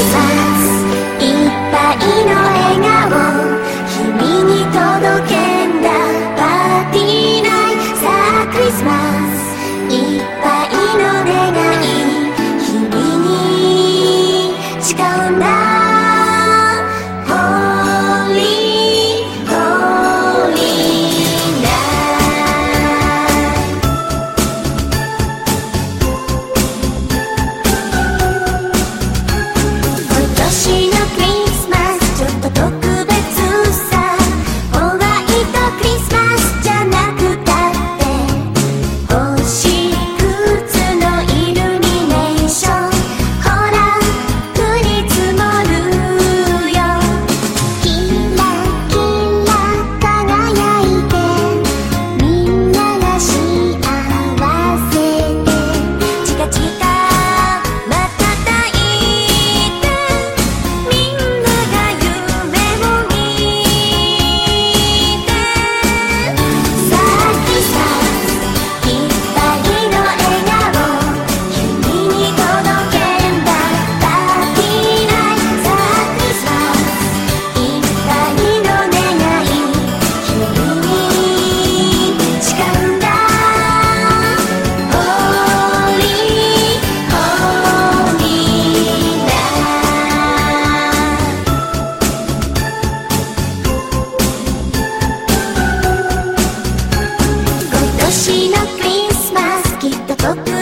さ 또